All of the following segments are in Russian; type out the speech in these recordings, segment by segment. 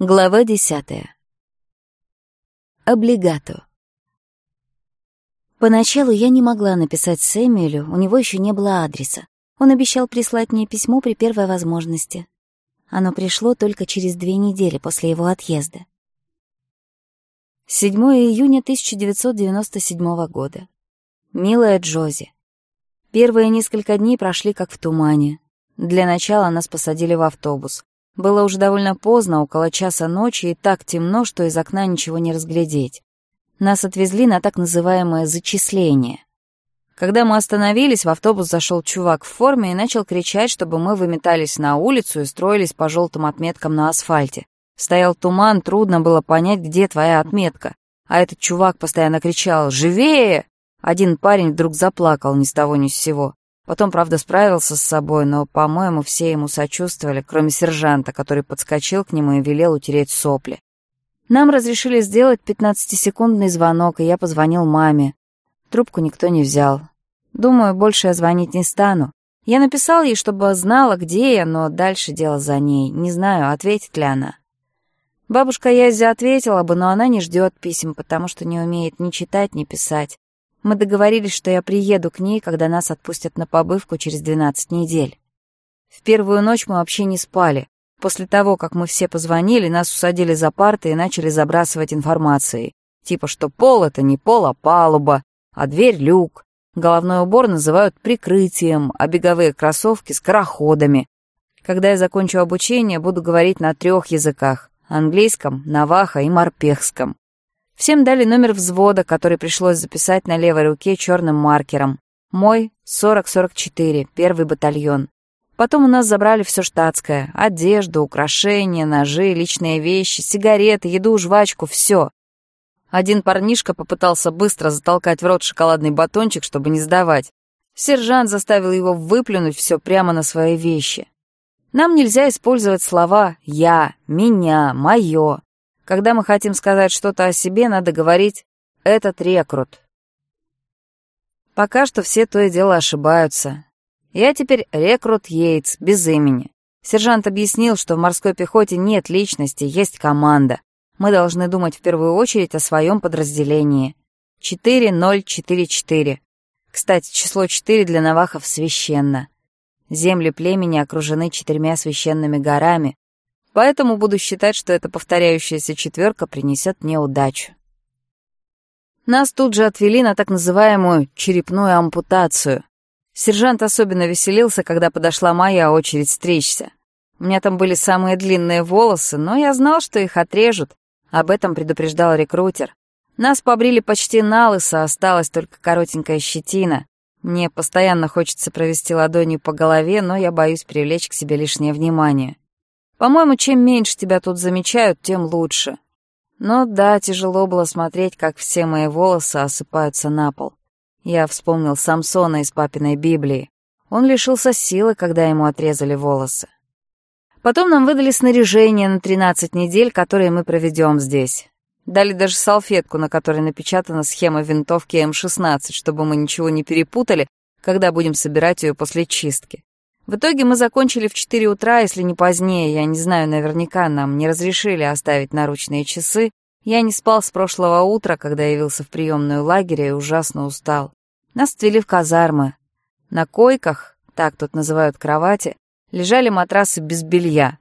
Глава десятая. Облигато. Поначалу я не могла написать Сэмюэлю, у него еще не было адреса. Он обещал прислать мне письмо при первой возможности. Оно пришло только через две недели после его отъезда. 7 июня 1997 года. Милая Джози. Первые несколько дней прошли как в тумане. Для начала нас посадили в автобус, было уже довольно поздно, около часа ночи, и так темно, что из окна ничего не разглядеть. Нас отвезли на так называемое «зачисление». Когда мы остановились, в автобус зашел чувак в форме и начал кричать, чтобы мы выметались на улицу и строились по желтым отметкам на асфальте. Стоял туман, трудно было понять, где твоя отметка. А этот чувак постоянно кричал «Живее!». Один парень вдруг заплакал ни с того ни с сего. Потом, правда, справился с собой, но, по-моему, все ему сочувствовали, кроме сержанта, который подскочил к нему и велел утереть сопли. Нам разрешили сделать пятнадцатисекундный звонок, и я позвонил маме. Трубку никто не взял. Думаю, больше я звонить не стану. Я написал ей, чтобы знала, где я, но дальше дело за ней. Не знаю, ответит ли она. Бабушка Язя ответила бы, но она не ждет писем, потому что не умеет ни читать, ни писать. Мы договорились, что я приеду к ней, когда нас отпустят на побывку через 12 недель. В первую ночь мы вообще не спали. После того, как мы все позвонили, нас усадили за парты и начали забрасывать информацией. Типа, что пол — это не пол, а палуба, а дверь — люк. Головной убор называют прикрытием, а беговые кроссовки — скороходами. Когда я закончу обучение, буду говорить на трех языках — английском, наваха и морпехском. Всем дали номер взвода, который пришлось записать на левой руке черным маркером. Мой 4044, первый батальон. Потом у нас забрали все штатское. Одежду, украшения, ножи, личные вещи, сигареты, еду, жвачку, все. Один парнишка попытался быстро затолкать в рот шоколадный батончик, чтобы не сдавать. Сержант заставил его выплюнуть все прямо на свои вещи. Нам нельзя использовать слова «я», «меня», «моё». Когда мы хотим сказать что-то о себе, надо говорить «этот рекрут». Пока что все то и дело ошибаются. Я теперь рекрут Йейтс, без имени. Сержант объяснил, что в морской пехоте нет личности, есть команда. Мы должны думать в первую очередь о своем подразделении. 4044. Кстати, число 4 для навахов священно. Земли племени окружены четырьмя священными горами, поэтому буду считать, что эта повторяющаяся четверка принесет мне удачу. Нас тут же отвели на так называемую «черепную ампутацию». Сержант особенно веселился, когда подошла моя очередь стричься. У меня там были самые длинные волосы, но я знал, что их отрежут. Об этом предупреждал рекрутер. Нас побрили почти на лысо, осталась только коротенькая щетина. Мне постоянно хочется провести ладонью по голове, но я боюсь привлечь к себе лишнее внимание. По-моему, чем меньше тебя тут замечают, тем лучше. Но да, тяжело было смотреть, как все мои волосы осыпаются на пол. Я вспомнил Самсона из папиной Библии. Он лишился силы, когда ему отрезали волосы. Потом нам выдали снаряжение на 13 недель, которые мы проведем здесь. Дали даже салфетку, на которой напечатана схема винтовки М-16, чтобы мы ничего не перепутали, когда будем собирать ее после чистки. В итоге мы закончили в 4 утра, если не позднее, я не знаю наверняка, нам не разрешили оставить наручные часы. Я не спал с прошлого утра, когда явился в приемную лагеря и ужасно устал. Нас ввели в казармы. На койках, так тут называют кровати, лежали матрасы без белья.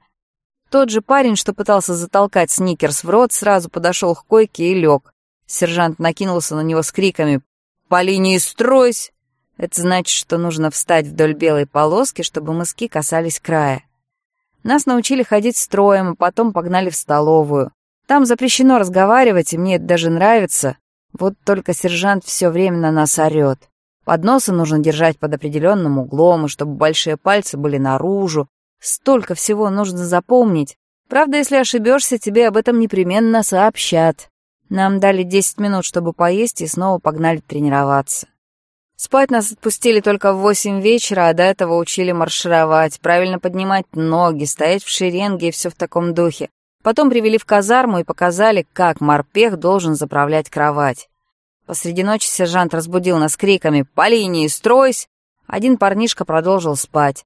Тот же парень, что пытался затолкать сникерс в рот, сразу подошел к койке и лег. Сержант накинулся на него с криками «По линии стройсь!» Это значит, что нужно встать вдоль белой полоски, чтобы мыски касались края. Нас научили ходить строем, а потом погнали в столовую. Там запрещено разговаривать, и мне это даже нравится. Вот только сержант все время на нас орёт. Подносы нужно держать под определенным углом, и чтобы большие пальцы были наружу. Столько всего нужно запомнить. Правда, если ошибешься, тебе об этом непременно сообщат. Нам дали 10 минут, чтобы поесть, и снова погнали тренироваться. Спать нас отпустили только в восемь вечера, а до этого учили маршировать, правильно поднимать ноги, стоять в шеренге и все в таком духе. Потом привели в казарму и показали, как морпех должен заправлять кровать. Посреди ночи сержант разбудил нас криками «По линии, стройсь!» Один парнишка продолжил спать.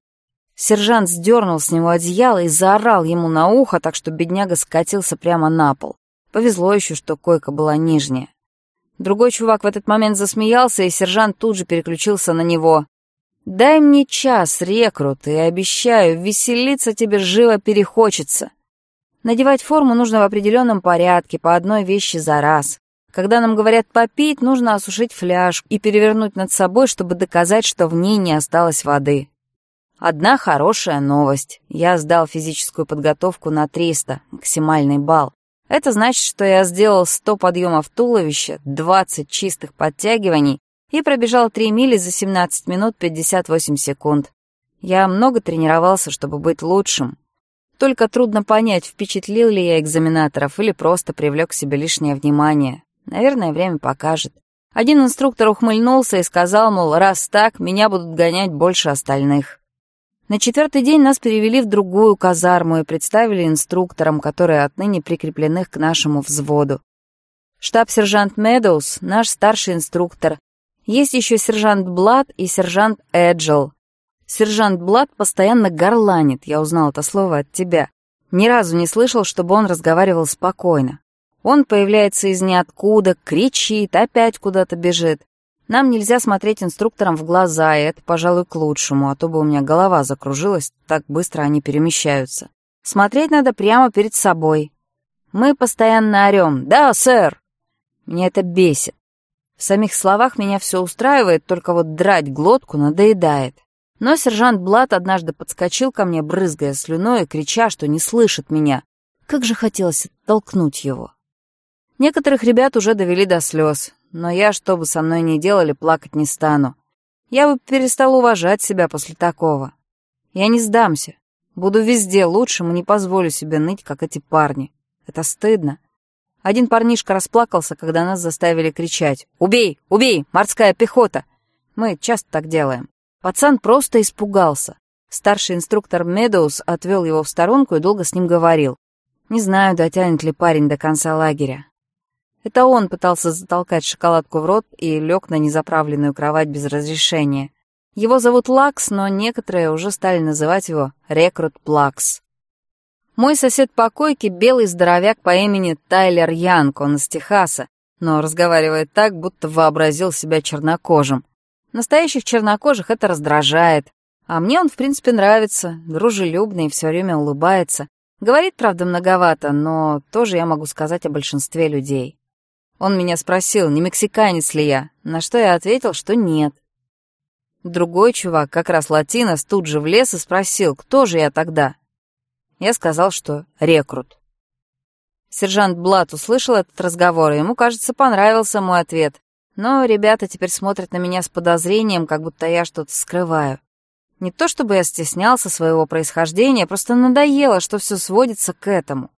Сержант сдернул с него одеяло и заорал ему на ухо, так что бедняга скатился прямо на пол. Повезло еще, что койка была нижняя. Другой чувак в этот момент засмеялся, и сержант тут же переключился на него. «Дай мне час, рекрут, и обещаю, веселиться тебе живо перехочется». Надевать форму нужно в определенном порядке, по одной вещи за раз. Когда нам говорят попить, нужно осушить фляжку и перевернуть над собой, чтобы доказать, что в ней не осталось воды. Одна хорошая новость. Я сдал физическую подготовку на 300, максимальный балл. Это значит, что я сделал 100 подъемов туловища, 20 чистых подтягиваний и пробежал 3 мили за 17 минут 58 секунд. Я много тренировался, чтобы быть лучшим. Только трудно понять, впечатлил ли я экзаменаторов или просто привлек к себе лишнее внимание. Наверное, время покажет. Один инструктор ухмыльнулся и сказал, мол, раз так, меня будут гонять больше остальных. На четвертый день нас перевели в другую казарму и представили инструкторам, которые отныне прикреплены к нашему взводу. Штаб-сержант Медоуз — наш старший инструктор. Есть еще сержант Блад и сержант Эджел. Сержант Блад постоянно горланит, я узнал это слово от тебя. Ни разу не слышал, чтобы он разговаривал спокойно. Он появляется из ниоткуда, кричит, опять куда-то бежит. Нам нельзя смотреть инструкторам в глаза, и это, пожалуй, к лучшему, а то бы у меня голова закружилась, так быстро они перемещаются. Смотреть надо прямо перед собой. Мы постоянно орём «Да, сэр!» Меня это бесит. В самих словах меня всё устраивает, только вот драть глотку надоедает. Но сержант Блат однажды подскочил ко мне, брызгая слюной и крича, что не слышит меня. Как же хотелось оттолкнуть его. Некоторых ребят уже довели до слёз но я, чтобы со мной не делали, плакать не стану. Я бы перестал уважать себя после такого. Я не сдамся. Буду везде лучшим и не позволю себе ныть, как эти парни. Это стыдно. Один парнишка расплакался, когда нас заставили кричать «Убей! Убей! Морская пехота!» Мы часто так делаем. Пацан просто испугался. Старший инструктор Медоус отвел его в сторонку и долго с ним говорил. Не знаю, дотянет ли парень до конца лагеря. Это он пытался затолкать шоколадку в рот и лег на незаправленную кровать без разрешения. Его зовут Лакс, но некоторые уже стали называть его Рекрут Плакс. Мой сосед по койке — белый здоровяк по имени Тайлер Янг, он из Техаса, но разговаривает так, будто вообразил себя чернокожим. Настоящих чернокожих это раздражает. А мне он, в принципе, нравится, дружелюбный и все время улыбается. Говорит, правда, многовато, но тоже я могу сказать о большинстве людей. Он меня спросил, не мексиканец ли я, на что я ответил, что нет. Другой чувак, как раз латинос, тут же влез и спросил, кто же я тогда. Я сказал, что рекрут. Сержант Блат услышал этот разговор, и ему, кажется, понравился мой ответ. Но ребята теперь смотрят на меня с подозрением, как будто я что-то скрываю. Не то чтобы я стеснялся своего происхождения, просто надоело, что все сводится к этому.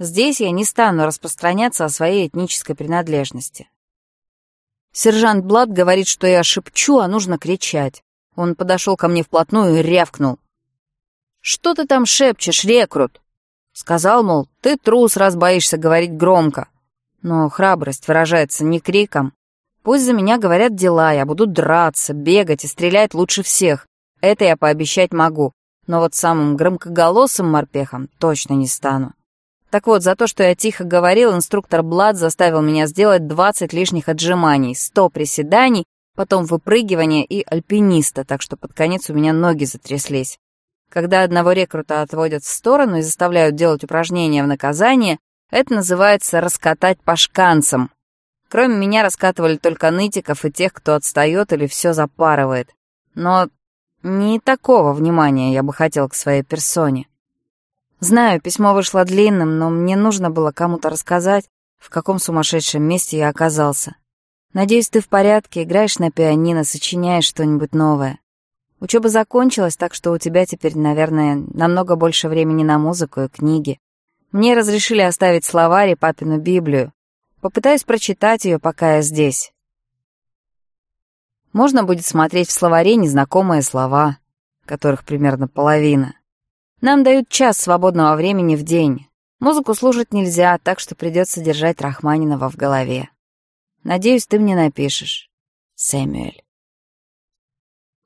Здесь я не стану распространяться о своей этнической принадлежности. Сержант Блад говорит, что я шепчу, а нужно кричать. Он подошел ко мне вплотную и рявкнул. «Что ты там шепчешь, рекрут?» Сказал, мол, ты трус, раз боишься говорить громко. Но храбрость выражается не криком. Пусть за меня говорят дела, я буду драться, бегать и стрелять лучше всех. Это я пообещать могу. Но вот самым громкоголосым морпехом точно не стану. Так вот, за то, что я тихо говорил, инструктор Блад заставил меня сделать 20 лишних отжиманий, 100 приседаний, потом выпрыгивание и альпиниста, так что под конец у меня ноги затряслись. Когда одного рекрута отводят в сторону и заставляют делать упражнения в наказание, это называется «раскатать по шканцам». Кроме меня раскатывали только нытиков и тех, кто отстает или все запарывает. Но не такого внимания я бы хотел к своей персоне. Знаю, письмо вышло длинным, но мне нужно было кому-то рассказать, в каком сумасшедшем месте я оказался. Надеюсь, ты в порядке, играешь на пианино, сочиняешь что-нибудь новое. Учеба закончилась, так что у тебя теперь, наверное, намного больше времени на музыку и книги. Мне разрешили оставить словарь и папину Библию. Попытаюсь прочитать ее, пока я здесь. Можно будет смотреть в словаре незнакомые слова, которых примерно половина. Нам дают час свободного времени в день. Музыку слушать нельзя, так что придется держать Рахманинова в голове. Надеюсь, ты мне напишешь. Сэмюэль.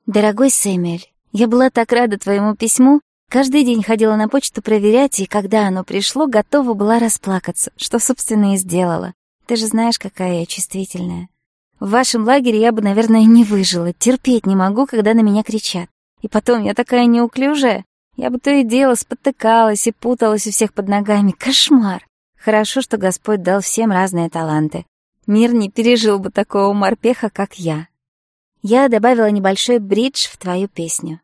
Дорогой Сэмюэль, я была так рада твоему письму. Каждый день ходила на почту проверять, и когда оно пришло, готова была расплакаться, что, собственно, и сделала. Ты же знаешь, какая я чувствительная. В вашем лагере я бы, наверное, не выжила. Терпеть не могу, когда на меня кричат. И потом, я такая неуклюжая. Я бы то и дело спотыкалась и путалась у всех под ногами. Кошмар. Хорошо, что Господь дал всем разные таланты. Мир не пережил бы такого морпеха, как я. Я добавила небольшой бридж в твою песню.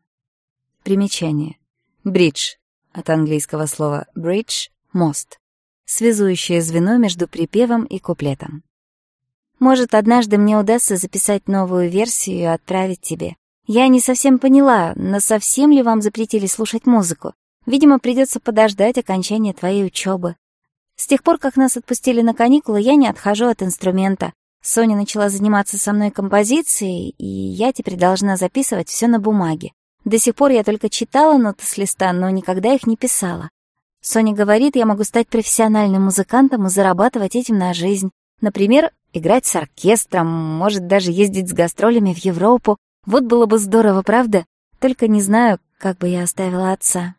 Примечание. Бридж. От английского слова bridge — мост. Связующее звено между припевом и куплетом. Может, однажды мне удастся записать новую версию и отправить тебе. Я не совсем поняла, но совсем ли вам запретили слушать музыку? Видимо, придется подождать окончания твоей учебы. С тех пор, как нас отпустили на каникулы, я не отхожу от инструмента. Соня начала заниматься со мной композицией, и я теперь должна записывать все на бумаге. До сих пор я только читала ноты с листа, но никогда их не писала. Соня говорит, я могу стать профессиональным музыкантом и зарабатывать этим на жизнь. Например, играть с оркестром, может даже ездить с гастролями в Европу. Вот было бы здорово, правда? Только не знаю, как бы я оставила отца.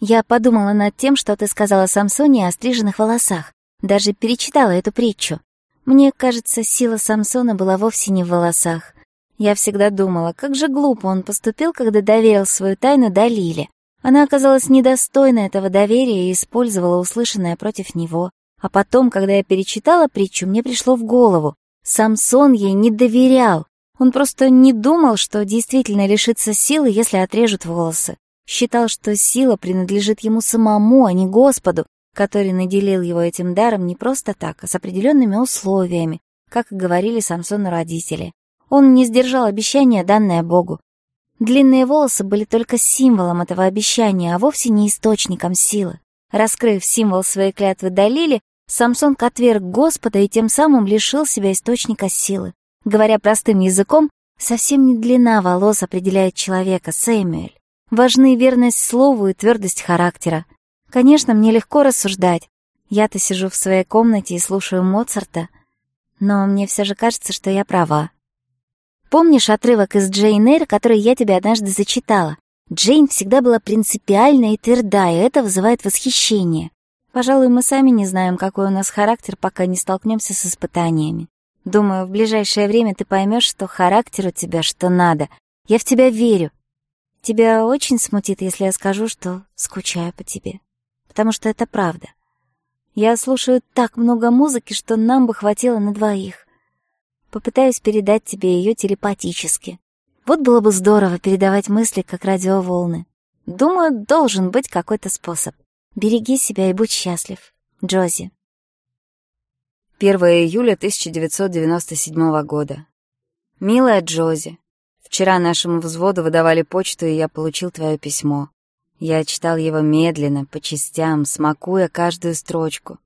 Я подумала над тем, что ты сказала Самсоне о стриженных волосах. Даже перечитала эту притчу. Мне кажется, сила Самсона была вовсе не в волосах. Я всегда думала, как же глупо он поступил, когда доверил свою тайну Далиле. Она оказалась недостойна этого доверия и использовала услышанное против него. А потом, когда я перечитала притчу, мне пришло в голову. Самсон ей не доверял. Он просто не думал, что действительно лишится силы, если отрежут волосы. Считал, что сила принадлежит ему самому, а не Господу, который наделил его этим даром не просто так, а с определенными условиями, как и говорили Самсону родители. Он не сдержал обещания, данное Богу. Длинные волосы были только символом этого обещания, а вовсе не источником силы. Раскрыв символ своей клятвы Далили, Самсон отверг Господа и тем самым лишил себя источника силы. Говоря простым языком, совсем не длина волос определяет человека, Сэмюэль. Важны верность слову и твердость характера. Конечно, мне легко рассуждать. Я-то сижу в своей комнате и слушаю Моцарта, но мне все же кажется, что я права. Помнишь отрывок из Джейн Эйр, который я тебе однажды зачитала? Джейн всегда была принципиальна и тверда, и это вызывает восхищение. Пожалуй, мы сами не знаем, какой у нас характер, пока не столкнемся с испытаниями. Думаю, в ближайшее время ты поймешь, что характер у тебя что надо. Я в тебя верю. Тебя очень смутит, если я скажу, что скучаю по тебе. Потому что это правда. Я слушаю так много музыки, что нам бы хватило на двоих. Попытаюсь передать тебе ее телепатически. Вот было бы здорово передавать мысли, как радиоволны. Думаю, должен быть какой-то способ. Береги себя и будь счастлив. Джози. 1 июля 1997 года. «Милая Джози, вчера нашему взводу выдавали почту, и я получил твое письмо. Я читал его медленно, по частям, смакуя каждую строчку.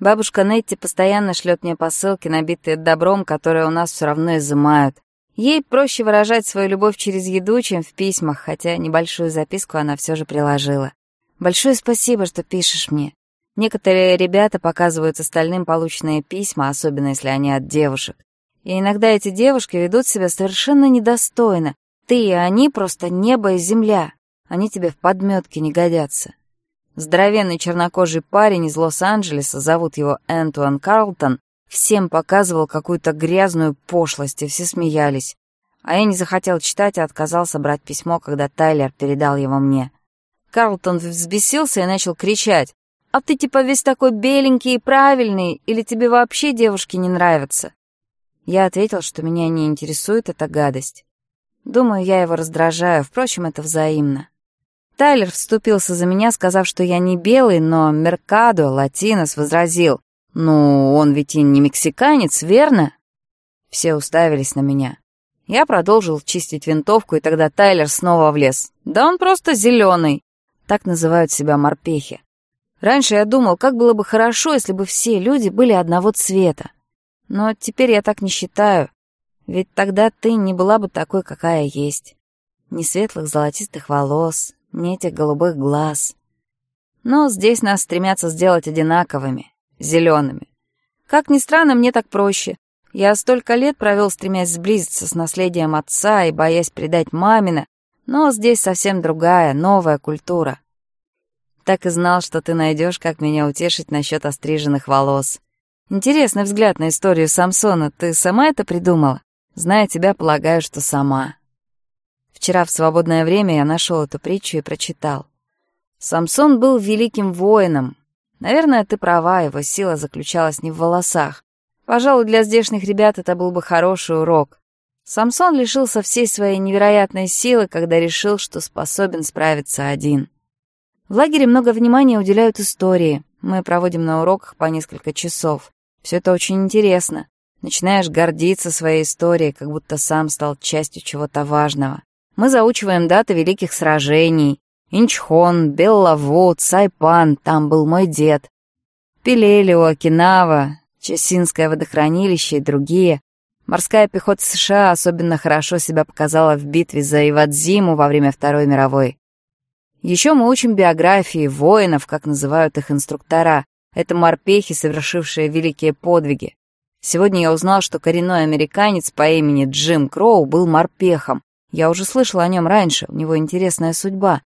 Бабушка Нетти постоянно шлет мне посылки, набитые добром, которые у нас все равно изымают. Ей проще выражать свою любовь через еду, чем в письмах, хотя небольшую записку она все же приложила. Большое спасибо, что пишешь мне. Некоторые ребята показывают остальным полученные письма, особенно если они от девушек. И иногда эти девушки ведут себя совершенно недостойно. Ты и они просто небо и земля. Они тебе в подметке не годятся. Здоровенный чернокожий парень из Лос-Анджелеса, зовут его Энтуан Карлтон, всем показывал какую-то грязную пошлость, и все смеялись. А я не захотел читать и а отказался брать письмо, когда Тайлер передал его мне. Карлтон взбесился и начал кричать. «А ты типа весь такой беленький и правильный, или тебе вообще девушки не нравятся?» Я ответил, что меня не интересует эта гадость. Думаю, я его раздражаю, впрочем, это взаимно. Тайлер вступился за меня, сказав, что я не белый, но Меркадо, латинос, возразил. «Ну, он ведь и не мексиканец, верно?» Все уставились на меня. Я продолжил чистить винтовку, и тогда Тайлер снова влез. «Да он просто зеленый. Так называют себя морпехи. Раньше я думал, как было бы хорошо, если бы все люди были одного цвета. Но теперь я так не считаю, ведь тогда ты не была бы такой, какая есть. Ни светлых золотистых волос, ни этих голубых глаз. Но здесь нас стремятся сделать одинаковыми, зелеными. Как ни странно, мне так проще. Я столько лет провел, стремясь сблизиться с наследием отца и боясь предать мамина, но здесь совсем другая, новая культура так и знал, что ты найдешь, как меня утешить насчет остриженных волос. Интересный взгляд на историю Самсона. Ты сама это придумала? Зная тебя, полагаю, что сама. Вчера в свободное время я нашел эту притчу и прочитал. Самсон был великим воином. Наверное, ты права, его сила заключалась не в волосах. Пожалуй, для здешних ребят это был бы хороший урок. Самсон лишился всей своей невероятной силы, когда решил, что способен справиться один. В лагере много внимания уделяют истории. Мы проводим на уроках по несколько часов. Все это очень интересно. Начинаешь гордиться своей историей, как будто сам стал частью чего-то важного. Мы заучиваем даты великих сражений. Инчхон, Беллаву, Сайпан. там был мой дед. Пелелио, Окинава, Чесинское водохранилище и другие. Морская пехота США особенно хорошо себя показала в битве за Ивадзиму во время Второй мировой. Еще мы учим биографии воинов, как называют их инструктора. Это морпехи, совершившие великие подвиги. Сегодня я узнал, что коренной американец по имени Джим Кроу был морпехом. Я уже слышал о нем раньше, у него интересная судьба.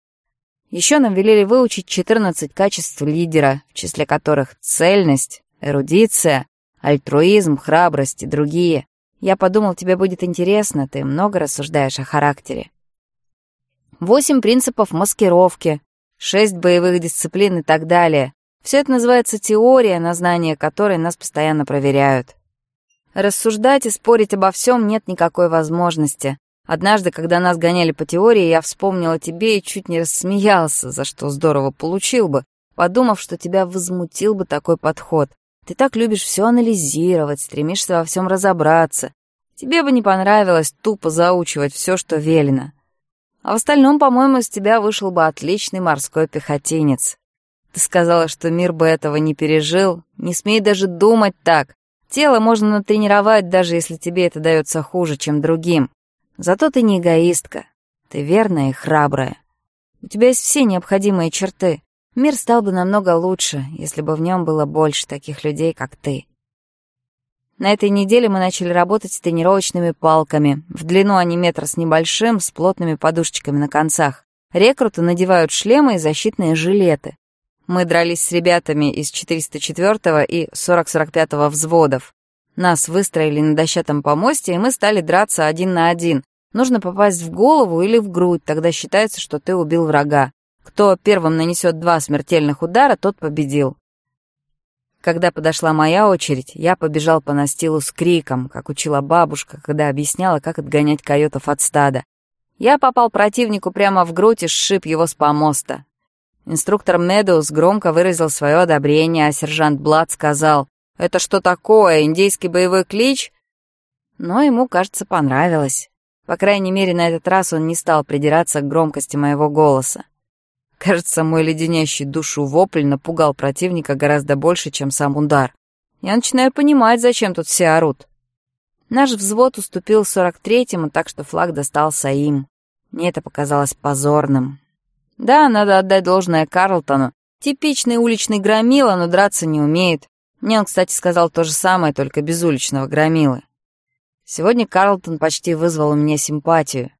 Еще нам велели выучить 14 качеств лидера, в числе которых цельность, эрудиция, альтруизм, храбрость и другие. Я подумал, тебе будет интересно, ты много рассуждаешь о характере. Восемь принципов маскировки, шесть боевых дисциплин и так далее. Все это называется теория, на знание которой нас постоянно проверяют. Рассуждать и спорить обо всем нет никакой возможности. Однажды, когда нас гоняли по теории, я вспомнила тебе и чуть не рассмеялся, за что здорово получил бы, подумав, что тебя возмутил бы такой подход. Ты так любишь все анализировать, стремишься во всем разобраться. Тебе бы не понравилось тупо заучивать все, что велено. А в остальном, по-моему, из тебя вышел бы отличный морской пехотинец. Ты сказала, что мир бы этого не пережил. Не смей даже думать так. Тело можно натренировать, даже если тебе это дается хуже, чем другим. Зато ты не эгоистка. Ты верная и храбрая. У тебя есть все необходимые черты. Мир стал бы намного лучше, если бы в нем было больше таких людей, как ты. На этой неделе мы начали работать с тренировочными палками. В длину они метр с небольшим, с плотными подушечками на концах. Рекруты надевают шлемы и защитные жилеты. Мы дрались с ребятами из 404-го и 40-45-го взводов. Нас выстроили на дощатом помосте, и мы стали драться один на один. Нужно попасть в голову или в грудь, тогда считается, что ты убил врага. Кто первым нанесет два смертельных удара, тот победил. Когда подошла моя очередь, я побежал по настилу с криком, как учила бабушка, когда объясняла, как отгонять койотов от стада. Я попал противнику прямо в грудь и сшиб его с помоста. Инструктор Медоус громко выразил свое одобрение, а сержант Блад сказал, «Это что такое, индейский боевой клич?» Но ему, кажется, понравилось. По крайней мере, на этот раз он не стал придираться к громкости моего голоса. Кажется, мой леденящий душу вопль напугал противника гораздо больше, чем сам удар. Я начинаю понимать, зачем тут все орут. Наш взвод уступил 43-му, так что флаг достался им. Мне это показалось позорным. Да, надо отдать должное Карлтону. Типичный уличный громила, но драться не умеет. Мне он, кстати, сказал то же самое, только без уличного громилы. Сегодня Карлтон почти вызвал у меня симпатию.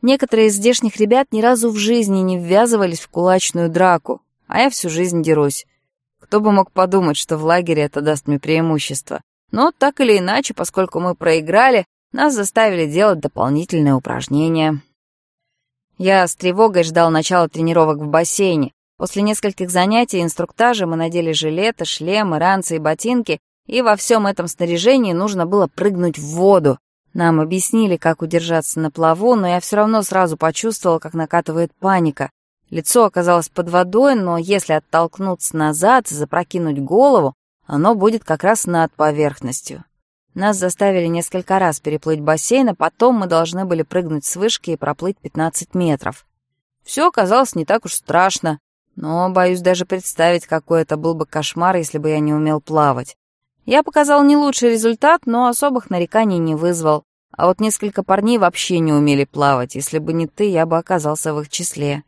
Некоторые из здешних ребят ни разу в жизни не ввязывались в кулачную драку, а я всю жизнь дерусь. Кто бы мог подумать, что в лагере это даст мне преимущество. Но так или иначе, поскольку мы проиграли, нас заставили делать дополнительные упражнения. Я с тревогой ждал начала тренировок в бассейне. После нескольких занятий и инструктажа мы надели жилеты, шлемы, ранцы и ботинки, и во всем этом снаряжении нужно было прыгнуть в воду. Нам объяснили, как удержаться на плаву, но я все равно сразу почувствовала, как накатывает паника. Лицо оказалось под водой, но если оттолкнуться назад и запрокинуть голову, оно будет как раз над поверхностью. Нас заставили несколько раз переплыть бассейн, а потом мы должны были прыгнуть с вышки и проплыть 15 метров. Все оказалось не так уж страшно, но боюсь даже представить, какой это был бы кошмар, если бы я не умел плавать. Я показал не лучший результат, но особых нареканий не вызвал. А вот несколько парней вообще не умели плавать. Если бы не ты, я бы оказался в их числе.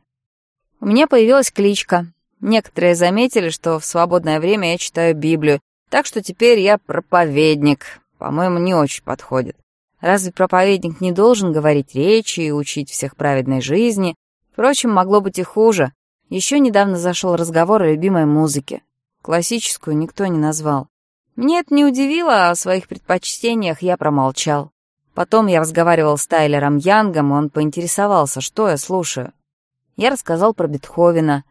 У меня появилась кличка. Некоторые заметили, что в свободное время я читаю Библию, так что теперь я проповедник. По-моему, не очень подходит. Разве проповедник не должен говорить речи и учить всех праведной жизни? Впрочем, могло быть и хуже. Еще недавно зашел разговор о любимой музыке. Классическую никто не назвал. Мне это не удивило, а о своих предпочтениях я промолчал. Потом я разговаривал с Тайлером Янгом, он поинтересовался, что я слушаю. Я рассказал про Бетховена.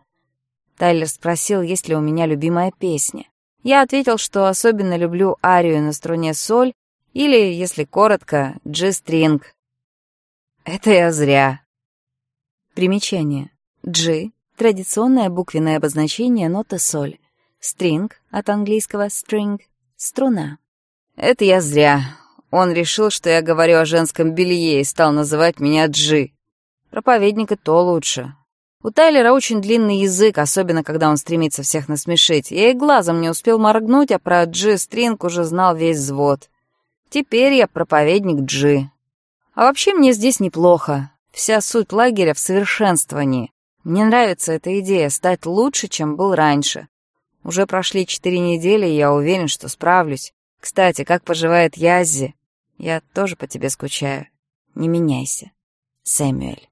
Тайлер спросил, есть ли у меня любимая песня. Я ответил, что особенно люблю арию на струне соль или, если коротко, G-string. Это я зря. Примечание. G — традиционное буквенное обозначение ноты соль. String — от английского string Струна. Это я зря. Он решил, что я говорю о женском белье и стал называть меня Джи. Проповедник и то лучше. У Тайлера очень длинный язык, особенно когда он стремится всех насмешить. Я и глазом не успел моргнуть, а про Джи Стринг уже знал весь взвод. Теперь я проповедник Джи. А вообще мне здесь неплохо. Вся суть лагеря в совершенствовании. Мне нравится эта идея — стать лучше, чем был раньше. Уже прошли четыре недели, и я уверен, что справлюсь. Кстати, как поживает Яззи? Я тоже по тебе скучаю. Не меняйся. Сэмюэль.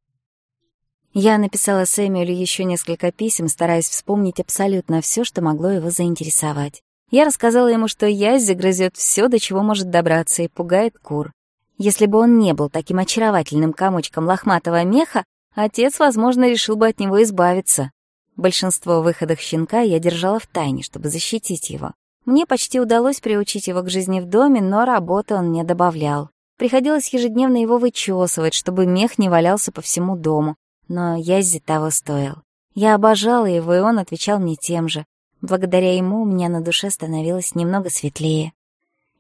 Я написала Сэмюэлю еще несколько писем, стараясь вспомнить абсолютно все, что могло его заинтересовать. Я рассказала ему, что Яззи грызет все, до чего может добраться, и пугает кур. Если бы он не был таким очаровательным комочком лохматого меха, отец, возможно, решил бы от него избавиться. Большинство выходов щенка я держала в тайне, чтобы защитить его. Мне почти удалось приучить его к жизни в доме, но работы он не добавлял. Приходилось ежедневно его вычесывать, чтобы мех не валялся по всему дому. Но Яззи того стоил. Я обожала его, и он отвечал мне тем же. Благодаря ему у меня на душе становилось немного светлее.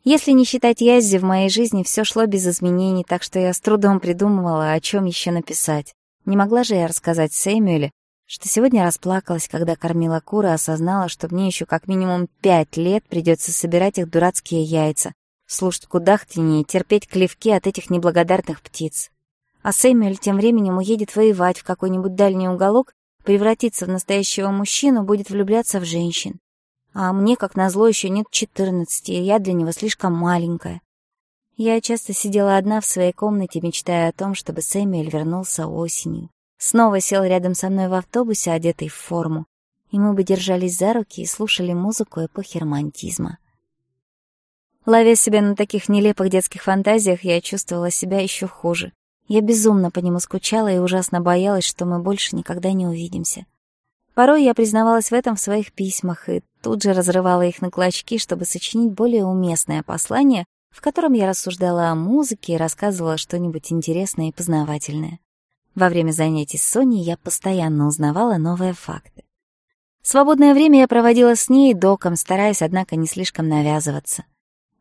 Если не считать Яззи, в моей жизни все шло без изменений, так что я с трудом придумывала, о чем еще написать. Не могла же я рассказать Сэмюэле, что сегодня расплакалась, когда кормила куры, осознала, что мне еще как минимум пять лет придется собирать их дурацкие яйца, слушать кудахтанье и терпеть клевки от этих неблагодарных птиц. А Сэмюэль тем временем уедет воевать в какой-нибудь дальний уголок, превратится в настоящего мужчину, будет влюбляться в женщин. А мне, как назло, еще нет четырнадцати, и я для него слишком маленькая. Я часто сидела одна в своей комнате, мечтая о том, чтобы Сэмюэль вернулся осенью. снова сел рядом со мной в автобусе, одетый в форму, и мы бы держались за руки и слушали музыку эпохи романтизма. Ловя себя на таких нелепых детских фантазиях, я чувствовала себя еще хуже. Я безумно по нему скучала и ужасно боялась, что мы больше никогда не увидимся. Порой я признавалась в этом в своих письмах и тут же разрывала их на клочки, чтобы сочинить более уместное послание, в котором я рассуждала о музыке и рассказывала что-нибудь интересное и познавательное. Во время занятий с Соней я постоянно узнавала новые факты. Свободное время я проводила с ней и доком, стараясь, однако, не слишком навязываться.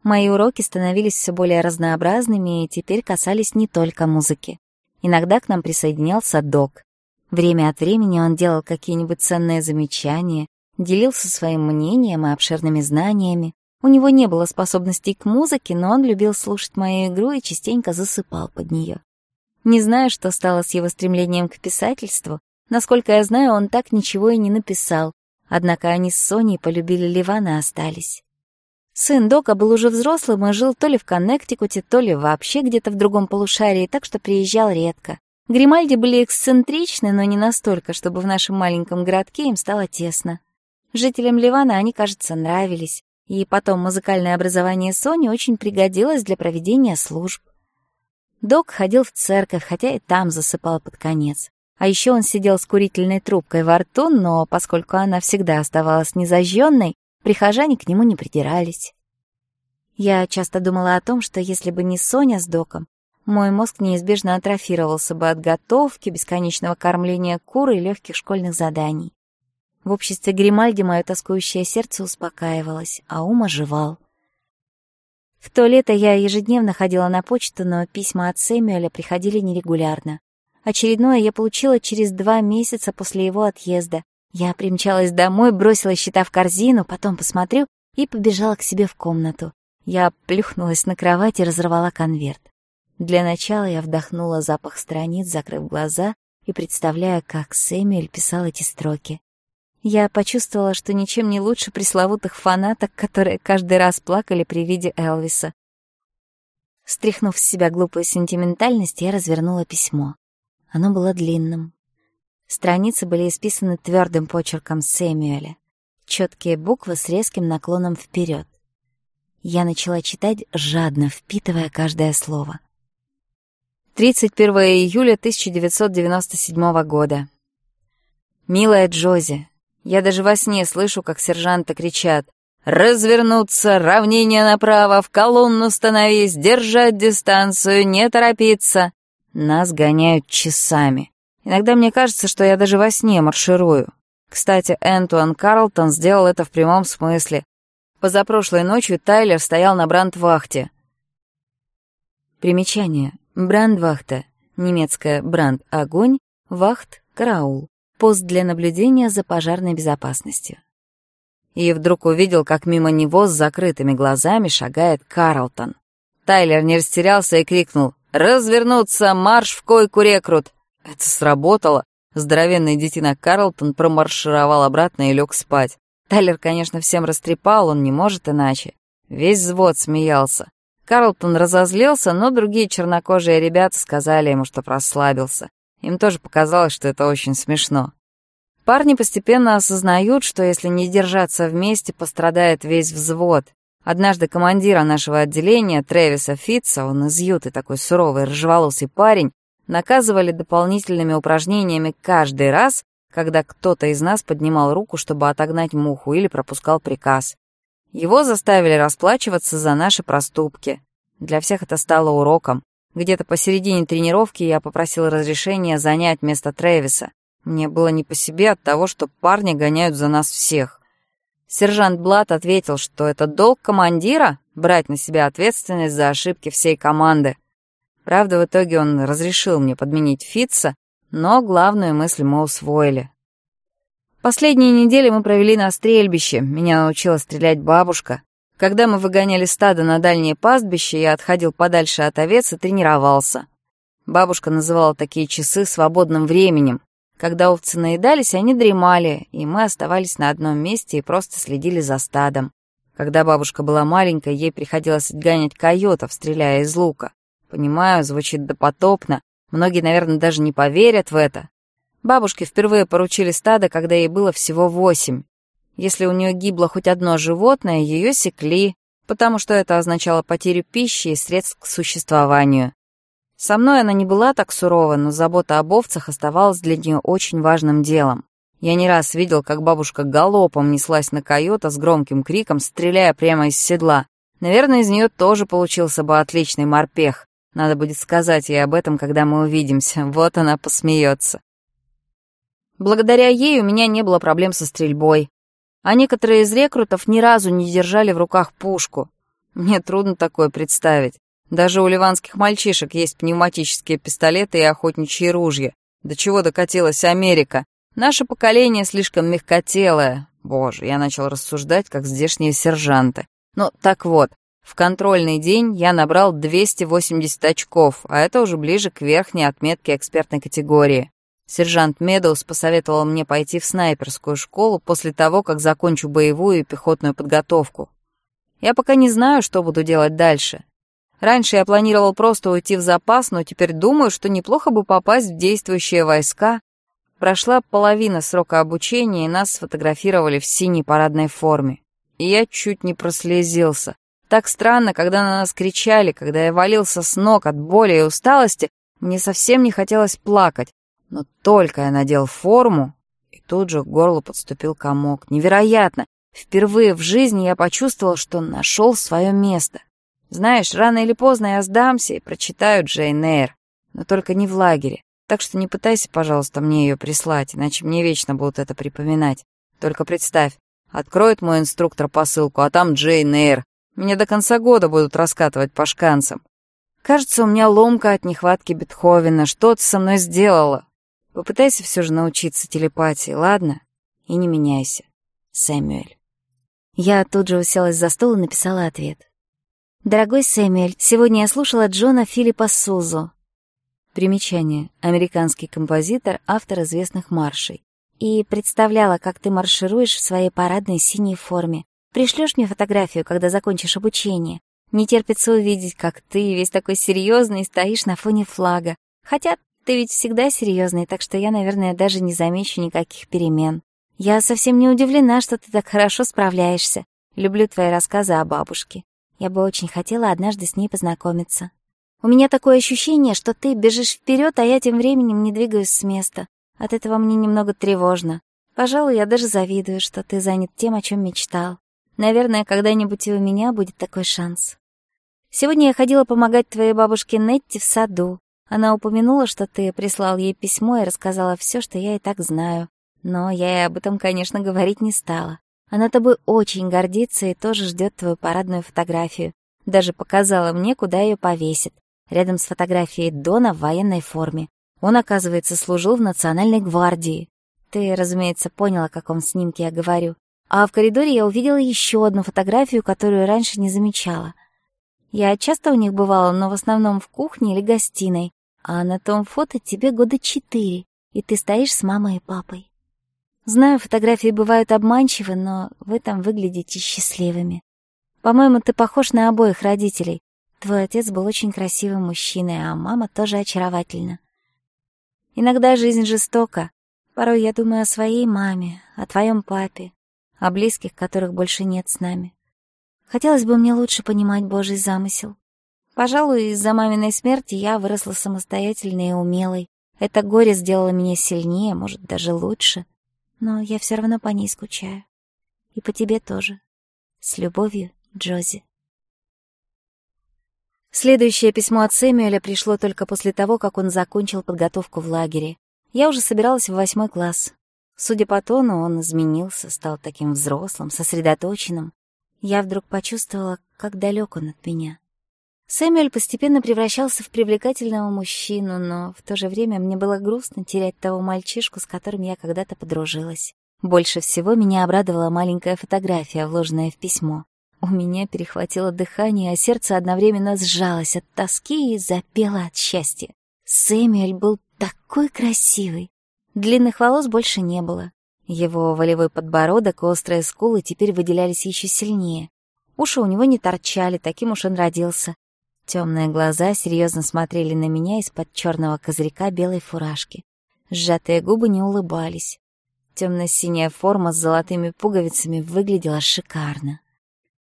Мои уроки становились все более разнообразными и теперь касались не только музыки. Иногда к нам присоединялся док. Время от времени он делал какие-нибудь ценные замечания, делился своим мнением и обширными знаниями. У него не было способностей к музыке, но он любил слушать мою игру и частенько засыпал под нее. Не знаю, что стало с его стремлением к писательству. Насколько я знаю, он так ничего и не написал. Однако они с Соней полюбили Ливана и остались. Сын Дока был уже взрослым и жил то ли в Коннектикуте, то ли вообще где-то в другом полушарии, так что приезжал редко. Гримальди были эксцентричны, но не настолько, чтобы в нашем маленьком городке им стало тесно. Жителям Ливана они, кажется, нравились. И потом музыкальное образование Сони очень пригодилось для проведения служб. Док ходил в церковь, хотя и там засыпал под конец. А еще он сидел с курительной трубкой во рту, но поскольку она всегда оставалась незажженной, прихожане к нему не придирались. Я часто думала о том, что если бы не Соня с Доком, мой мозг неизбежно атрофировался бы от готовки, бесконечного кормления кур и легких школьных заданий. В обществе Гримальди мое тоскующее сердце успокаивалось, а ум оживал. В то лето я ежедневно ходила на почту, но письма от Сэмюэля приходили нерегулярно. Очередное я получила через два месяца после его отъезда. Я примчалась домой, бросила счета в корзину, потом посмотрю и побежала к себе в комнату. Я плюхнулась на кровать и разорвала конверт. Для начала я вдохнула запах страниц, закрыв глаза и представляя, как Сэмюэль писал эти строки. Я почувствовала, что ничем не лучше пресловутых фанаток, которые каждый раз плакали при виде Элвиса. Стряхнув с себя глупую сентиментальность, я развернула письмо. Оно было длинным. Страницы были исписаны твердым почерком Сэмюэля. Четкие буквы с резким наклоном вперед. Я начала читать, жадно впитывая каждое слово. 31 июля 1997 года. «Милая Джози, я даже во сне слышу, как сержанты кричат «Развернуться! Равнение направо! В колонну становись! Держать дистанцию! Не торопиться!» Нас гоняют часами. Иногда мне кажется, что я даже во сне марширую. Кстати, Энтуан Карлтон сделал это в прямом смысле. Позапрошлой ночью Тайлер стоял на брандвахте. Примечание. Брандвахта. Немецкая бранд — огонь, вахт — караул. Пост для наблюдения за пожарной безопасностью и вдруг увидел, как мимо него с закрытыми глазами шагает Карлтон. Тайлер не растерялся и крикнул «Развернуться! Марш в койку, рекрут!» Это сработало. Здоровенный детина Карлтон промаршировал обратно и лег спать. Тайлер, конечно, всем растрепал, он не может иначе. Весь взвод смеялся. Карлтон разозлился, но другие чернокожие ребята сказали ему, что прослабился. Им тоже показалось, что это очень смешно. Парни постепенно осознают, что если не держаться вместе, пострадает весь взвод. Однажды командира нашего отделения, Трэвиса Фитца, он из Юты, такой суровый, рыжеволосый парень, наказывали дополнительными упражнениями каждый раз, когда кто-то из нас поднимал руку, чтобы отогнать муху или пропускал приказ. Его заставили расплачиваться за наши проступки. Для всех это стало уроком. Где-то посередине тренировки я попросил разрешения занять место Трэвиса. Мне было не по себе от того, что парни гоняют за нас всех. Сержант Блат ответил, что это долг командира — брать на себя ответственность за ошибки всей команды. Правда, в итоге он разрешил мне подменить Фитца, но главную мысль мы усвоили. Последние недели мы провели на стрельбище. Меня научила стрелять бабушка. Когда мы выгоняли стадо на дальнее пастбище, я отходил подальше от овец и тренировался. Бабушка называла такие часы свободным временем. Когда овцы наедались, они дремали, и мы оставались на одном месте и просто следили за стадом. Когда бабушка была маленькой, ей приходилось отгонять койотов, стреляя из лука. Понимаю, звучит допотопно. Многие, наверное, даже не поверят в это. Бабушке впервые поручили стадо, когда ей было всего восемь. Если у нее гибло хоть одно животное, ее секли, потому что это означало потерю пищи и средств к существованию. Со мной она не была так сурова, но забота об овцах оставалась для нее очень важным делом. Я не раз видел, как бабушка галопом неслась на койота с громким криком, стреляя прямо из седла. Наверное, из нее тоже получился бы отличный морпех. Надо будет сказать ей об этом, когда мы увидимся. Вот она посмеется. Благодаря ей у меня не было проблем со стрельбой. А Некоторые из рекрутов ни разу не держали в руках пушку. Мне трудно такое представить. Даже у ливанских мальчишек есть пневматические пистолеты и охотничьи ружья. До чего докатилась Америка? Наше поколение слишком мягкотелое. Боже, я начал рассуждать, как здешние сержанты. Ну, так вот, в контрольный день я набрал 280 очков, а это уже ближе к верхней отметке экспертной категории. Сержант Медоус посоветовал мне пойти в снайперскую школу после того, как закончу боевую и пехотную подготовку. Я пока не знаю, что буду делать дальше. Раньше я планировал просто уйти в запас, но теперь думаю, что неплохо бы попасть в действующие войска. Прошла половина срока обучения, и нас сфотографировали в синей парадной форме. И я чуть не прослезился. Так странно, когда на нас кричали, когда я валился с ног от боли и усталости, мне совсем не хотелось плакать, но только я надел форму, и тут же к горлу подступил комок. Невероятно! Впервые в жизни я почувствовал, что нашел свое место. Знаешь, рано или поздно я сдамся и прочитаю Джейн Эйр, но только не в лагере. Так что не пытайся, пожалуйста, мне ее прислать, иначе мне вечно будут это припоминать. Только представь, откроет мой инструктор посылку, а там Джейн Эйр. Меня до конца года будут раскатывать по шканцам. Кажется, у меня ломка от нехватки Бетховена. Что ты со мной сделала? Попытайся все же научиться телепатии, ладно? И не меняйся. Сэмюэль. Я тут же уселась за стол и написала ответ. Дорогой Сэмюэль, сегодня я слушала Джона Филиппа Сузу. Примечание. Американский композитор, автор известных маршей. И представляла, как ты маршируешь в своей парадной синей форме. Пришлешь мне фотографию, когда закончишь обучение. Не терпится увидеть, как ты, весь такой серьезный, стоишь на фоне флага. Хотя ты ведь всегда серьезный, так что я, наверное, даже не замечу никаких перемен. Я совсем не удивлена, что ты так хорошо справляешься. Люблю твои рассказы о бабушке. Я бы очень хотела однажды с ней познакомиться. У меня такое ощущение, что ты бежишь вперед, а я тем временем не двигаюсь с места. От этого мне немного тревожно. Пожалуй, я даже завидую, что ты занят тем, о чем мечтал. Наверное, когда-нибудь и у меня будет такой шанс. Сегодня я ходила помогать твоей бабушке Нетти в саду. Она упомянула, что ты прислал ей письмо и рассказала все, что я и так знаю. Но я и об этом, конечно, говорить не стала. Она тобой очень гордится и тоже ждет твою парадную фотографию. Даже показала мне, куда ее повесит. Рядом с фотографией Дона в военной форме. Он, оказывается, служил в Национальной гвардии. Ты, разумеется, поняла, о каком снимке я говорю. А в коридоре я увидела еще одну фотографию, которую раньше не замечала. Я часто у них бывала, но в основном в кухне или гостиной а на том фото тебе года четыре, и ты стоишь с мамой и папой. Знаю, фотографии бывают обманчивы, но вы там выглядите счастливыми. По-моему, ты похож на обоих родителей. Твой отец был очень красивым мужчиной, а мама тоже очаровательна. Иногда жизнь жестока. Порой я думаю о своей маме, о твоем папе, о близких, которых больше нет с нами. Хотелось бы мне лучше понимать Божий замысел. Пожалуй, из-за маминой смерти я выросла самостоятельной и умелой. Это горе сделало меня сильнее, может, даже лучше. Но я все равно по ней скучаю. И по тебе тоже. С любовью, Джози. Следующее письмо от Сэмюэля пришло только после того, как он закончил подготовку в лагере. Я уже собиралась в восьмой класс. Судя по тону, он изменился, стал таким взрослым, сосредоточенным. Я вдруг почувствовала, как далек он от меня. Сэмюэль постепенно превращался в привлекательного мужчину, но в то же время мне было грустно терять того мальчишку, с которым я когда-то подружилась. Больше всего меня обрадовала маленькая фотография, вложенная в письмо. У меня перехватило дыхание, а сердце одновременно сжалось от тоски и запело от счастья. Сэмюэль был такой красивый. Длинных волос больше не было. Его волевой подбородок и острые скулы теперь выделялись еще сильнее. Уши у него не торчали, таким уж он родился. Темные глаза серьезно смотрели на меня из-под черного козырька белой фуражки. Сжатые губы не улыбались. Темно-синяя форма с золотыми пуговицами выглядела шикарно.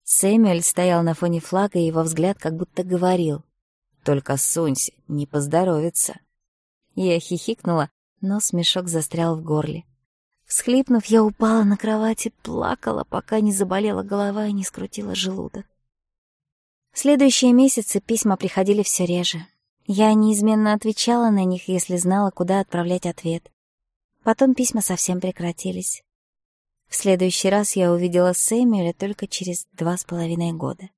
Сэмюэль стоял на фоне флага, и его взгляд как будто говорил. «Только сунься, не поздоровится». Я хихикнула, но смешок застрял в горле. Всхлипнув, я упала на кровати, плакала, пока не заболела голова и не скрутила желудок. Следующие месяцы письма приходили все реже. Я неизменно отвечала на них, если знала, куда отправлять ответ. Потом письма совсем прекратились. В следующий раз я увидела Сэмюэля только через два с половиной года.